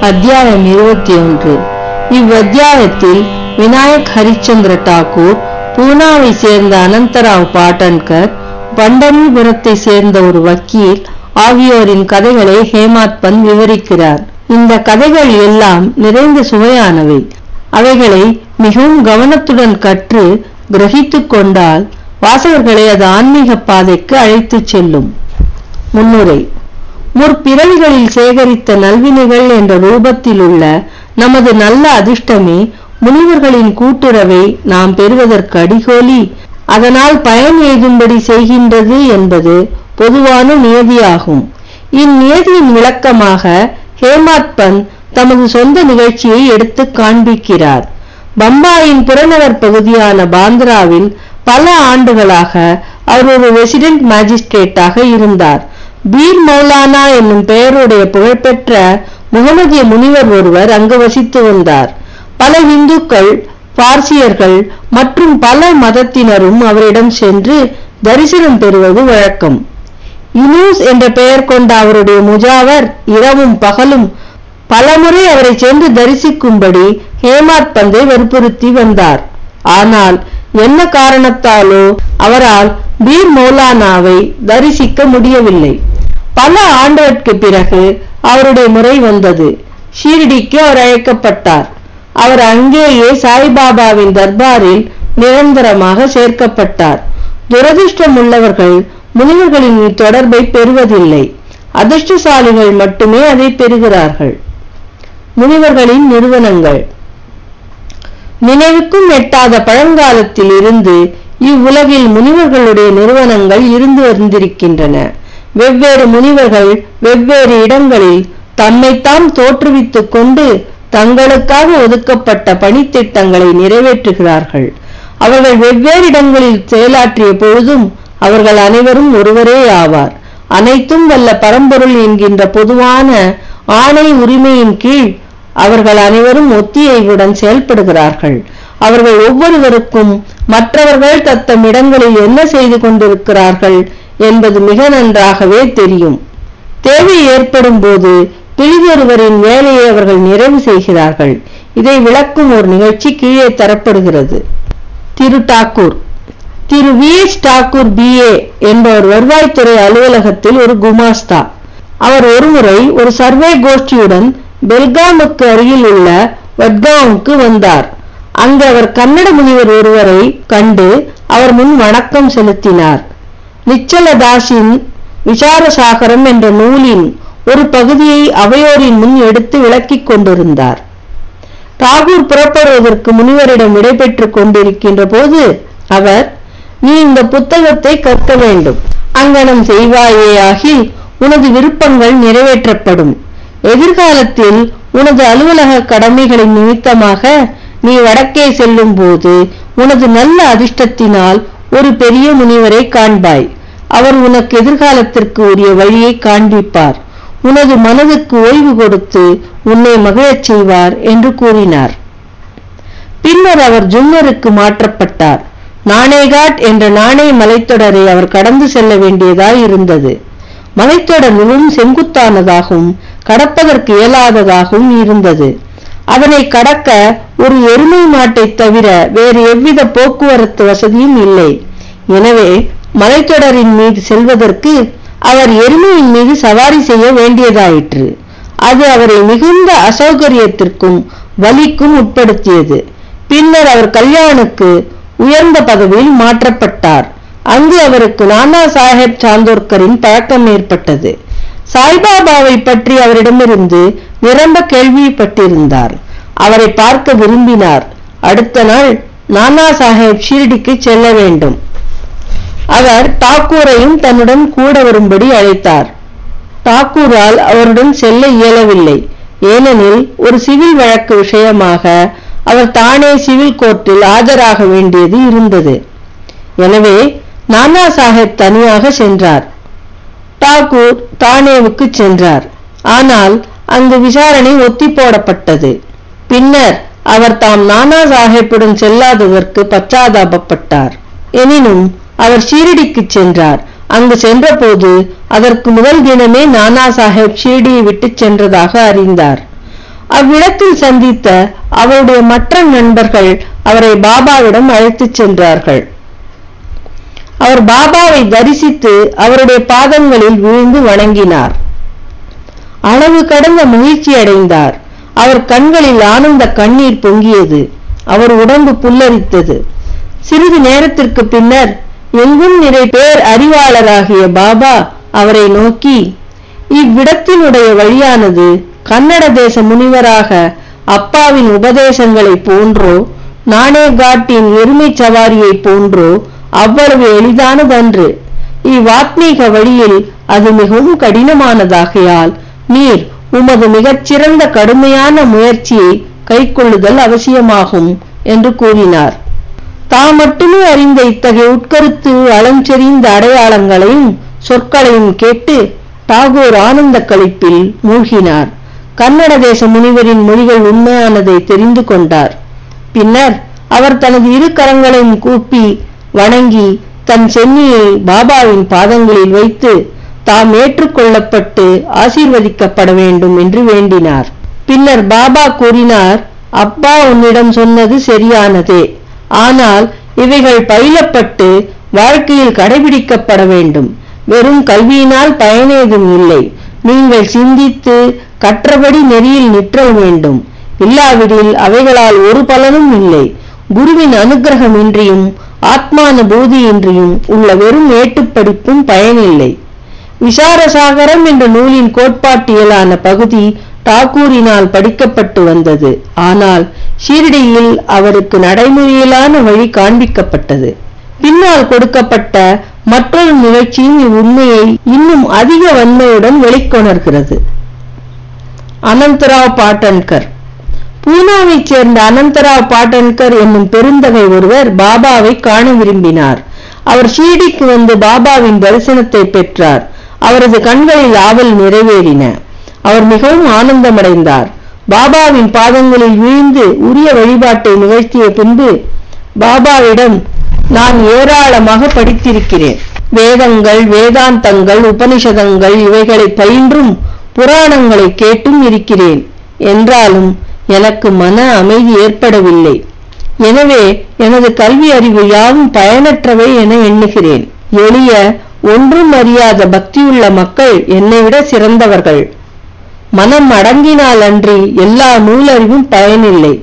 அத்தியாயம் இருபத்தி ஒன்று இவ்வத்தியாயத்தில் விநாயக் ஹரிச்சந்திர டாகூர் பூனாவை சேர்ந்த அனந்தராவ் பாட்டன்கர் பண்டரிபுரத்தை சேர்ந்த ஒரு வக்கீல் ஆகியோரின் கதைகளை ஹேமாத் பந்த் விவரிக்கிறார். இந்த கதைகள் எல்லாம் நிறைந்த சுவையானவை. அவைகளை மிகவும் கவனத்துடன் கற்று கிரகித்துக் கொண்டால் வாசகர்களை அது ஆன்மீக பாதைக்கு அழைத்துச் செல்லும். முன்னுரை. முற்பிறவிகளில் சேகரித்த நல்வினைகள் என்ற ரூபத்தில் உள்ள நமது நல்ல அதிர்ஷ்டமே முனிவர்களின் கூட்டுறவை நாம் பெறுவதற்கு அடிகோலி. அதனால் பயன் எய்தும்படி செய்கின்றது என்பது பொதுவான நியதியாகும். இந்நியதியின் விளக்கமாக ஹேமாத் பந்த் தமது சொந்த நிகழ்ச்சியை எடுத்து காண்பிக்கிறார். பம்பாயின் புறநகர் பகுதியான பாந்திராவில் பல ஆண்டுகளாக அவர் ஒரு ரெசிடென்ட் மேஜிஸ்ட்ரேட்டாக இருந்தார். பீர் மௌலானா என்னும் பெயருடைய புகழ்பெற்ற முகமதிய முனிவர் ஒருவர் அங்கு வசித்து வந்தார். பல இந்துக்கள் பார்சியர்கள் மற்றும் பல மதத்தினரும் அவரிடம் சென்று தரிசனம் பெறுவது வழக்கம். இனூஸ் என்ற பெயர் கொண்ட அவருடைய முஜாவர் இரவும் பகலும் பலமுறை அவரை சென்று தரிசிக்கும்படி ஹேமாத் பந்தை வற்புறுத்தி வந்தார். ஆனால் என்ன காரணத்தாலோ அவரால் பீர் மௌலானாவை தரிசிக்க முடியவில்லை. பல ஆண்டுகளுக்கு பிறகு அவருடைய முறை வந்தது. ஷீரடிக்கு அவர் அழைக்கப்பட்டார். அவர் அங்கேயே சாய்பாபாவின் தர்பாரில் நிரந்தரமாக சேர்க்கப்பட்டார். துரதிர்ஷ்டம் உள்ளவர்கள் முனிவர்களின் தொடர்பை பெறுவதில்லை. அதிர்ஷ்டசாலிகள் மட்டுமே அதை பெறுகிறார்கள். முனிவர்களின் நிறுவனங்கள். நினைவுக்கும் எட்டாத பழங்காலத்தில் இருந்து இவ்வுலகில் முனிவர்களுடைய நிறுவனங்கள் இருந்து வந்திருக்கின்றன. வெவ்வேறு முனிவர்கள் வெவ்வேறு இடங்களில் தம்மைத்தாம் தோற்றுவித்துக் கொண்டு தங்களுக்காக ஒதுக்கப்பட்ட பணித்திட்டங்களை நிறைவேற்றுகிறார்கள். அவர்கள் வெவ்வேறு இடங்களில் செயலாற்றிய பொழுதும் அவர்கள் அனைவரும் ஒருவரே ஆவார். அனைத்தும் வல்ல பரம்பொருள் என்கின்ற பொதுவான ஆணை உரிமையின் கீழ் அவர்கள் அனைவரும் ஒத்தியைவுடன் செயல்படுகிறார்கள். அவர்கள் ஒவ்வொருவருக்கும் மற்றவர்கள் தத்தம் இடங்களில் என்ன செய்து கொண்டிருக்கிறார்கள் என்பது மிக நன்றாகவே தெரியும். தேவை ஏற்படும் போது பிரிதொருவரின் வேலையை அவர்கள் நிறைவு செய்கிறார்கள். இதை விளக்கும் ஒரு நிகழ்ச்சி கீழே தரப்படுகிறது. திரு டாக்கூர். திரு V. S Thakur B. A. என்பவர் வருவாய்த்துறை அலுவலகத்தில் ஒரு குமாஸ்தா. அவர் ஒருமுறை ஒரு சர்வே கோஷ்டியுடன் பெல்காமுக்கு அருகில் உள்ள வட்காவுக்கு வந்தார். அங்கு அவர் கன்னட முனிவர் ஒருவரை கண்டு அவர் முன் வணக்கம் செலுத்தினார். நிச்சலதாஸின் விசாரசாகரம் என்ற நூலின் ஒரு பகுதியை அவையோரின் முன் எடுத்து விளக்கிக் கொண்டிருந்தார். தாகூர் புறப்படுவதற்கு முனிவரிடம் விடைபெற்றுக் கொண்டிருக்கின்ற போது அவர் நீ இந்த புத்தகத்தை கற்க வேண்டும். அங்கனம் செய்வாயேயாகி உனது விருப்பங்கள் நிறைவேற்றப்படும். எதிர்காலத்தில் உனது அலுவலக கடமைகளின் நிமித்தமாக நீ வடக்கே செல்லும் போது உனது நல்ல அதிர்ஷ்டத்தினால் ஒரு பெரிய முனிவரை காண்பாய். அவர் உனக்கு எதிர்காலத்திற்கு உரிய வழியை காண்பிப்பார். உனது மனதுக்கு ஓய்வு கொடுத்து உன்னை மகிழச் செய்வார் என்று கூறினார். பின்னர் அவர் ஜும்மருக்கு மாற்றப்பட்டார். நாணேகாட் என்ற நாணே மலைத்தொடரை அவர் கடந்து செல்ல வேண்டியதாய் இருந்தது. மலைத்தொடர் மிகவும் செங்குத்தானதாகவும் கடப்பதற்கு இயலாததாகவும் இருந்தது. அதனை கடக்க ஒரு எருமை மாட்டை தவிர வேறு எவ்வித போக்குவரத்து வசதியும் இல்லை. எனவே மலைத்தொடரின் மீது செல்வதற்கு அவர் எருமையின் மீது சவாரி செய்ய வேண்டியதாயிற்று. அது அவரை மிகுந்த அசௌகரியத்திற்கும் வலிக்கும் உட்படுத்தியது. பின்னர் அவர் கல்யாணுக்கு உயர்ந்த பதவியில் மாற்றப்பட்டார். அங்கு அவருக்கு நானா சாஹேப் சாந்தோர்கரின் பழக்கம் ஏற்பட்டது. சாய்பாபாவை பற்றி அவரிடமிருந்து நிரம்ப கேள்விப்பட்டிருந்தார். அவரை பார்க்க விரும்பினார். அடுத்த நாள் நானா சாஹேப் ஷீரடிக்கு செல்ல வேண்டும். அவர் தாக்கூரையும் தன்னுடன் கூட வரும்படி அழைத்தார். தாக்கூரால் அவருடன் செல்ல இயலவில்லை. ஏனெனில் ஒரு சிவில் வழக்கு விஷயமாக அவர் தானே சிவில் கோர்ட்டில் ஆஜராக வேண்டியது இருந்தது. எனவே நானா சாஹேப் தனியாக சென்றார். தாக்கூர் தானேவுக்கு சென்றார். ஆனால் அங்கு விசாரணை ஒத்தி போடப்பட்டது பின்னர் அவர் தாம் நானா சாஹேப்புடன் செல்லாததற்கு பச்சாதாபப்பட்டார். எனினும் அவர் ஷீரடிக்கு சென்றார். அங்கு சென்றபோது அதற்கு முதல் தினமே நானா சாஹேப் ஷீரடியை விட்டு சென்றதாக அறிந்தார். அவ்விடத்தில் சந்தித்த அவருடைய மற்ற நண்பர்கள் அவரை பாபாவிடம் அழைத்துச் சென்றார்கள். அவர் பாபாவை தரிசித்து அவருடைய பாதங்களில் விழுந்து வணங்கினார். அளவு கடந்த மகிழ்ச்சி அடைந்தார். அவர் கண்களில் ஆனந்த கண்ணீர் பொங்கியது. அவர் உடம்பு புல்லரித்தது. சிறிது நேரத்திற்கு பின்னர் எங்கும் நிறை பேர் அறிவாளராகிய பாபா அவரை நோக்கி இவ்விடத்தினுடைய வழியானது கன்னட தேச முனிவராக அப்பாவின் உபதேசங்களை போன்றோ நானே காட்டின் எருமை சவாரியை போன்றோ அவ்வளவு எளிதானதன்று. இவ்வாத்மீக வழியில் அது மிகவும் கடினமானதாகையால் நீர் உமது மிகச்சிறந்த கடுமையான முயற்சியை கைக்கொள்ளுதல் அவசியமாகும் என்று கூறினார். தாம் மட்டுமே அறிந்த இத்தகைய உட்கருத்து அளஞ்செறிந்த அடையாளங்களையும் சொற்களையும் கேட்டு டாகூர் ஆனந்த களிப்பில் மூழ்கினார். கன்னட தேச முனிவரின் மொழிகள் உண்மையானதை தெரிந்து கொண்டார். பின்னர் அவர் தனது இரு கரங்களையும் கூப்பி வணங்கி தன் சென்னியை பாபாவின் பாதங்களில் வைத்து தாம் ஏற்றுக்கொள்ளப்பட்டு ஆசீர்வதிக்கப்பட வேண்டும் என்று வேண்டினார். பின்னர் பாபா கூறினார் அப்பா உன்னிடம் சொன்னது சரியானதே. ஆனால் இவைகள் பயிலப்பட்டு வாழ்க்கையில் கடைபிடிக்கப்பட வேண்டும். வெறும் கல்வியினால் பயனேதும் இல்லை. நீங்கள் சிந்தித்து கற்றபடி நெறியில் நிற்றல் வேண்டும். இல்லாவிடில் அவைகளால் ஒரு பலனும் இல்லை. குருவின் அனுகிரகம் இன்றியும் ஆத்மானுபூதி இன்றியும் உள்ள வெறும் ஏட்டுப்படிப்பும் பயனில்லை. விசாரசாகரம் என்ற நூலின் கோட்பாட்டியலான பகுதி தாக்கூரினால் படிக்கப்பட்டு வந்தது. ஆனால் ஷீரடியில் அவருக்கு நடைமுறையிலான வழி காண்பிக்கப்பட்டது. பின்னால் கொடுக்கப்பட்ட மற்றொரு நிகழ்ச்சியும் இவ்வுண்மையை இன்னும் அதிக வன்மையுடன் வெளிக்கொணர்கிறது. அனந்தராவ் பாட்டன்கர். பூனாவைச் சேர்ந்த அனந்தராவ் பாட்டன்கர் என்னும் பெருந்தகை ஒருவர் பாபாவை காண விரும்பினார். அவர் ஷீடிக்கு வந்து பாபாவின் தரிசனத்தை பெற்றார். அவரது கண்களில் ஆவல் நிறைவேறின. அவர் மிகவும் ஆனந்தமடைந்தார். பாபாவின் பாதங்களில் வீழ்ந்து உரிய வழிபாட்டை நிகழ்த்திய பின்பு பாபாவிடம் நான் ஏராளமாக படித்திருக்கிறேன். வேதங்கள் வேதாந்தங்கள் உபனிஷதங்கள் இவைகளை பயின்றும் புராணங்களை கேட்டும் இருக்கிறேன். என்றாலும் எனக்கு மன அமைதி ஏற்படவில்லை. எனவே எனது கல்வி அறிவு யாவும் பயனற்றவை என எண்ணுகிறேன். எளிய ஒன்றும் அறியாத பக்தியுள்ள மக்கள் என்னை விட சிறந்தவர்கள். மனம் அடங்கினால் அன்றி எல்லா நூலறிவும் பயனில்லை.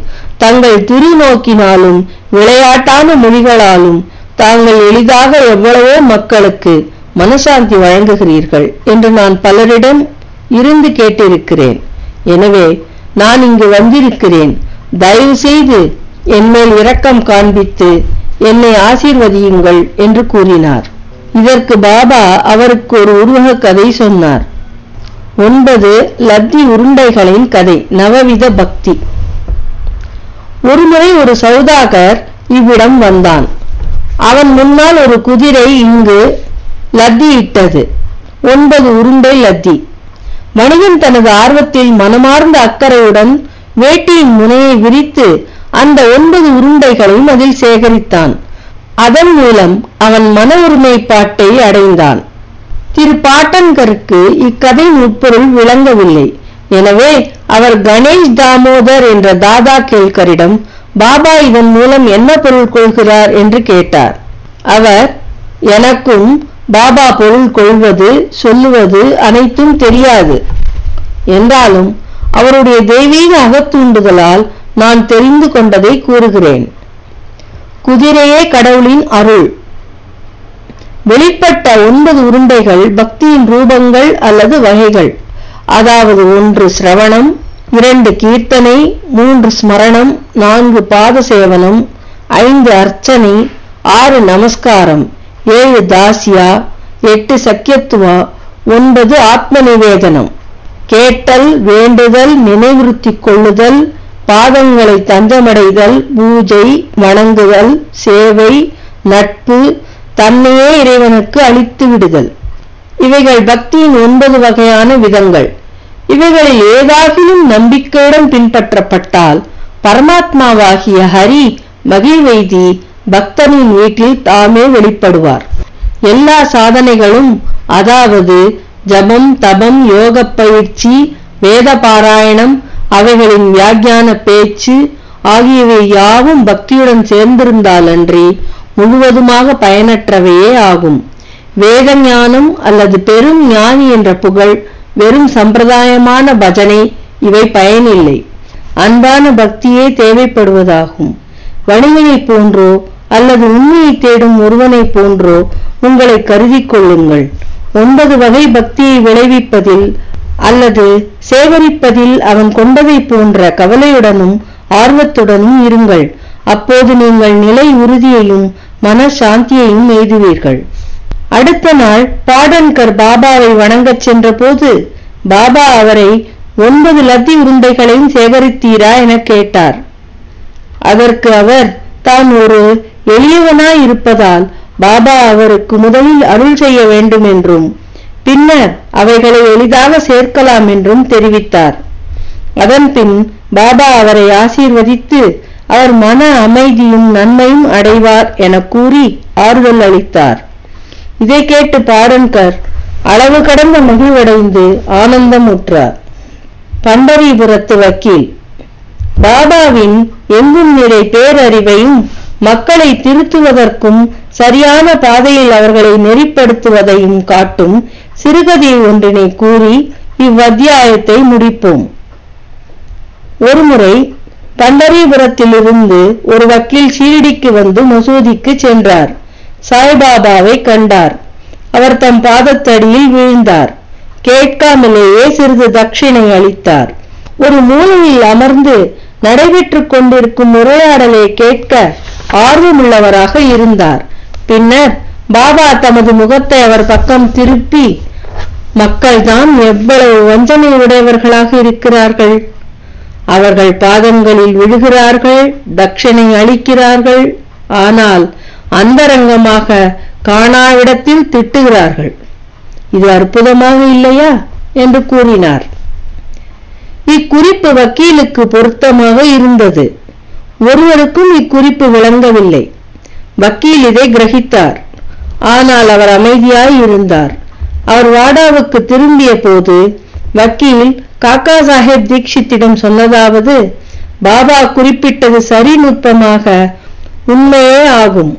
தங்கள் திரு நோக்கினாலும் விளையாட்டான மொழிகளாலும் தாங்கள் எளிதாக எவ்வளவோ மக்களுக்கு மனசாந்தி வழங்குகிறீர்கள் என்று நான் பலரிடம் இருந்து கேட்டிருக்கிறேன். எனவே நான் இங்கு வந்திருக்கிறேன். தயவு செய்து என்மேல் இரக்கம் காண்பித்து என்னை ஆசீர்வதியுங்கள் என்று கூறினார். இதற்கு பாபா அவருக்கு ஒரு உருவக கதை சொன்னார். ஒன்பது லத்தி உருண்டைகளின் கதை நவவித பக்தி. ஒருமுறை ஒரு சௌதாகர் இவ்விடம் வந்தான். அவன் முன்னால் ஒரு குதிரை இங்கு லத்தியிட்டது ஒன்பது உருண்டை லத்தி. மனிதன் தனது ஆர்வத்தில் மனமார்ந்த அக்கறையுடன் வேட்டியின் முனையை விரித்து அந்த ஒன்பது உருண்டைகளையும் அதில் சேகரித்தான். அதன் மூலம் அவன் மன ஒருமைப்பாட்டை அடைந்தான். திரு பாட்டன்கருக்கு இக்கதை உட்பொருள் விளங்கவில்லை. எனவே அவர் கணேஷ் தாமோதர் என்ற தாதா கேள்கரிடம் பாபா இதன் மூலம் என்ன பொருள் கொள்கிறார்? என்று கேட்டார். அவர் எனக்கும் பாபா பொருள் கொள்வது சொல்லுவது அனைத்தும் தெரியாது. என்றாலும் அவருடைய தெய்வீக அகத்தூண்டுதலால் நான் தெரிந்து கொண்டதை கூறுகிறேன். குதிரையே கடவுளின் அருள். வெளிப்பட்ட ஒன்பது உருண்டைகள் பக்தியின் ரூபங்கள் அல்லது வகைகள். அதாவது ஒன்று சிரவணம் இரண்டு கீர்த்தனை மூன்று ஸ்மரணம் நான்கு பாத சேவனம் ஐந்து அர்ச்சனை ஆறு நமஸ்காரம் ஏழு தாசியா எட்டு சக்கியத்துவா ஒன்பது ஆத்ம நிவேதனம் கேட்டல் வேண்டுதல் நினைவுறுத்தி கொள்ளுதல் பாதங்களை தஞ்சமடைதல் பூஜை வணங்குதல் சேவை நட்பு தன்னையே இறைவனுக்கு அளித்து விடுதல். இவைகள் பக்தியின் ஒன்பது வகையான விதங்கள். இவைகளில் ஏதாகிலும் நம்பிக்கையுடன் பின்பற்றப்பட்டால் பரமாத்மாவாகிய ஹரி மகிழ்வைதி பக்தனின் வீட்டில் தாமே வெளிப்படுவார். எல்லா சாதனைகளும் அதாவது ஜபம் தபம் யோக பயிற்சி வேத பாராயணம் அவைகளின் வியாக்கியான பேச்சு ஆகியவை யாவும் பக்தியுடன் சேர்ந்திருந்தாலன்றி முழுவதுமாக பயனற்றவையே ஆகும். வேத ஞானம் அல்லது பெரும் ஞானி என்ற புகழ் வெறும் சம்பிரதாயமான பஜனை இவை பயனில்லை. அன்பான பக்தியே தேவைப்படுவதாகும். வணிகனைப் போன்றோ அல்லது உண்மையை தேடும் ஒருவனைப் போன்றோ உங்களை கருதி கொள்ளுங்கள். ஒன்பது வகை பக்தியை விளைவிப்பதில் அல்லது சேகரிப்பதில் அவன் கொண்டதை போன்ற கவலையுடனும் ஆர்வத்துடனும் இருங்கள். அப்போது நீங்கள் நிலை உறுதியையும் மன சாந்தியையும் எய்துவீர்கள். அடுத்த நாள் பாடன்கர் பாபாவை வணங்கச் சென்றபோது பாபா அவரை ஒன்பது லத்தி உருண்டைகளையும் சேகரித்தீரா? என கேட்டார். அதற்கு அவர் தான் ஒரு எளியவனாய் இருப்பதால் பாபா அவருக்கு முதலில் அருள் செய்ய வேண்டும் என்றும் பின்னர் அவைகளை எளிதாக சேர்க்கலாம் என்றும் தெரிவித்தார். அதன்பின் பாபா அவரை ஆசீர்வதித்து அவர் மன அமைதியும் நன்மையும் அடைவார் என கூறி ஆறுதல் அளித்தார். இதை கேட்டு பாடன்கர் அளவு கடந்த மகிழ்வடைந்து ஆனந்தமுற்றார். பண்டரிபுரத்து வக்கீல். பாபாவின் எங்கும் நிறை பேரறிவையும் மக்களை திருத்துவதற்கும் சரியான பாதையில் அவர்களை நெறிப்படுத்துவதையும் காட்டும் சிறுகதை ஒன்றினை கூறி இவ்வத்தியாயத்தை முடிப்போம். ஒருமுறை பண்டரிபுரத்திலிருந்து ஒரு வக்கீல் ஷீரடிக்கு வந்து மசூதிக்கு சென்றார். சாய்பாபாவை கண்டார். அவர் தம் பாதத்தடியில் வீழ்ந்தார். கேட்காமலேயே சிறிது தட்சிணை அளித்தார். ஒரு மூலையில் அமர்ந்து நடைபெற்றுக் கொண்டிருக்கும் உரையாடலை கேட்க ஆர்வமுள்ளவராக இருந்தார். பின்னர் பாபா தமது முகத்தை அவர் பக்கம் திருப்பி மக்கள்தான் எவ்வளவு வஞ்சனை உடையவர்களாக இருக்கிறார்கள். அவர்கள் பாதங்களில் விழுகிறார்கள் தட்சிணை அளிக்கிறார்கள். ஆனால் அந்தரங்கமாக காணாவிடத்தில் திட்டுகிறார்கள். இது அற்புதமாக இல்லையா? என்று கூறினார். இக்குறிப்பு வக்கீலுக்கு பொருத்தமாக இருந்தது. ஒருவருக்கும் இக்குறிப்பு விளங்கவில்லை வக்கீல் இதை கிரகித்தார். ஆனால் அவர் அமைதியாய் இருந்தார். அவர் வாடாவுக்கு திரும்பிய போது வக்கீல் காக்கா சாஹேப் தீக்ஷித்திடம் சொன்னதாவது பாபா குறிப்பிட்டது சரி நுட்பமாக உண்மையே ஆகும்.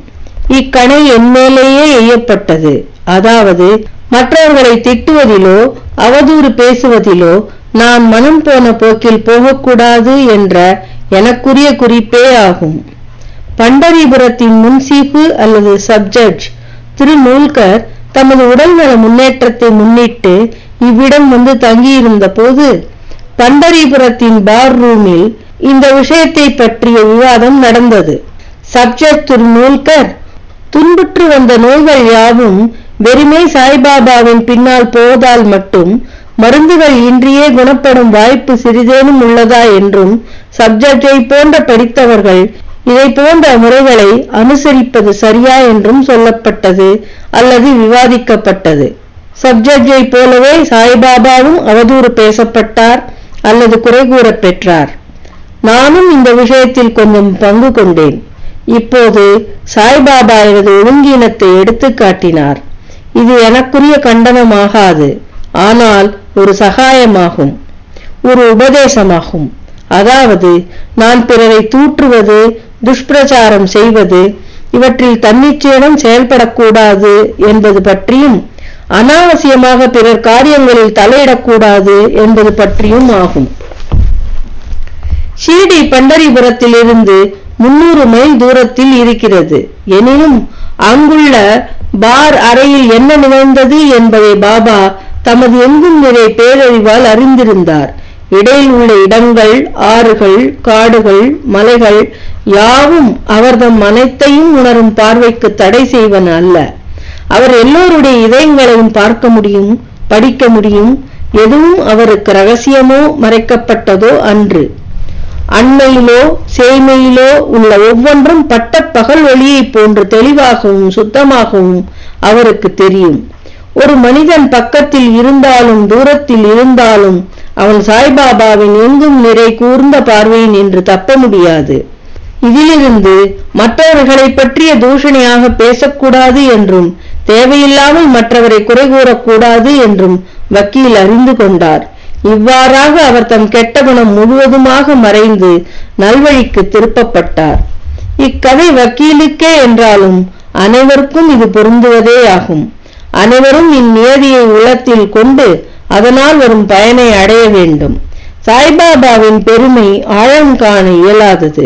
இக்கணை என் மேலேயே எய்யப்பட்டது. அதாவது மற்றவர்களை திட்டுவதிலோ அவதூறு பேசுவதிலோ நான் மனம் போன போக்கில் போகக்கூடாது என்ற எனக்குரிய குறிப்பே ஆகும். பண்டரிபுரத்தின் முன்சீப்பு அல்லது சப்ஜட்ஜ் திரு. நூல்கர் தமது உடல்நல முன்னேற்றத்தை முன்னிட்டு இவ்விடம் வந்து தங்கியிருந்த போது பண்டரிபுரத்தின் பார் ரூமில் இந்த விஷயத்தை பற்றிய விவாதம் நடந்தது. சப்ஜெக்ட் நூல்கர் துன்புற்று வந்த நோய்கள் யாவும் வெறுமே சாய்பாபாவின் பின்னால் போவதால் மட்டும் மருந்துகள் இன்றியே குணப்படும் வாய்ப்பு சிறிதேனும் உள்ளதா என்றும் சப்ஜெக்டை போன்ற படித்தவர்கள் இதை போன்ற முறைகளை அனுசரிப்பது சரியா என்றும் சொல்லப்பட்டது அல்லது விவாதிக்கப்பட்டது. சப்ஜட்ஜை போலவே சாய்பாபாவும் அவதூறு பேசப்பட்டார் அல்லது குறை கூறப் பெற்றார். நானும் இந்த விஷயத்தில் கொஞ்சம் பங்கு கொண்டேன். இப்போது சாய்பாபா எனது ஒழுங்கீனத்தை எடுத்து காட்டினார் இது எனக்குரிய கண்டனமாகாது. ஆனால் ஒரு சகாயமாகும். ஒரு உபதேசமாகும். அதாவது நான் பிறரை தூற்றுவது துஷ்பிரச்சாரம் செய்வது இவற்றில் தன்னிச்சையுடன் செயல்படக்கூடாது என்பது பற்றியும் அனாவசியமாக பிறர் காரியங்களில் தலையிடக்கூடாது என்பது பற்றியும் ஆகும். ஷீடை பண்டரிபுரத்தில் இருந்து முன்னூறு மைல் தூரத்தில் இருக்கிறது. எனினும் அங்குள்ள பார் அறையில் என்ன நிகழ்ந்தது என்பதை பாபா தமது எங்கும் நிறை பேரறிவால் அறிந்திருந்தார். இடையில் உள்ள இடங்கள் ஆறுகள் காடுகள் மலைகள் யாவும் அவர்தம் அனைத்தையும் உணரும் பார்வைக்கு தடை செய்வன அல்ல. அவர் எல்லோருடைய இதயங்களையும் பார்க்க முடியும் படிக்க முடியும். எதுவும் அவருக்கு ரகசியமோ மறைக்கப்பட்டதோ அன்று. அண்மையிலோ சேமையிலோ உள்ள ஒவ்வொன்றும் பட்ட பகல் ஒளியை போன்று தெளிவாகவும் சுத்தமாகவும் அவருக்கு தெரியும். ஒரு மனிதன் பக்கத்தில் இருந்தாலும் தூரத்தில் இருந்தாலும் அவன் சாய்பாபாவின் எங்கும் நிறை கூர்ந்த பார்வையின் என்று தப்ப முடியாது. இதிலிருந்து மற்றவர்களை பற்றிய தூஷணையாக பேசக்கூடாது என்றும் தேவையில்லாமல் மற்றவரை குறை கூறக்கூடாது என்றும் வக்கீல் அறிந்து கொண்டார். இவ்வாறாக அவர் தம் கெட்ட குணம் முழுவதுமாக மறைந்து நல்வழிக்கு திருப்பப்பட்டார். இக்கதை வக்கீலுக்கே என்றாலும் அனைவருக்கும் இது பொருந்துவதே ஆகும். அனைவரும் இந்நியதியை உள்ளத்தில் கொண்டு அதனால் வரும் பயனை அடைய வேண்டும். சாய்பாபாவின் பெருமை ஆழம் காண இயலாதது.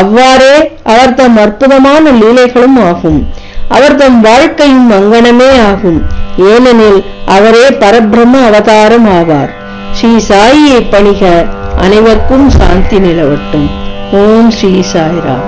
அவ்வாறே அவர் தம் அற்புதமான லீலைகளும் ஆகும். அவர் தம் வாழ்க்கையும் அங்கனமே ஆகும். ஏனெனில் அவரே பரபிரம்ம அவதாரம் ஆவார் ஸ்ரீ சாயியை பணிக அனைவருக்கும் சாந்தி நிலவட்டும். ஓம் ஸ்ரீ சாய்ராம்.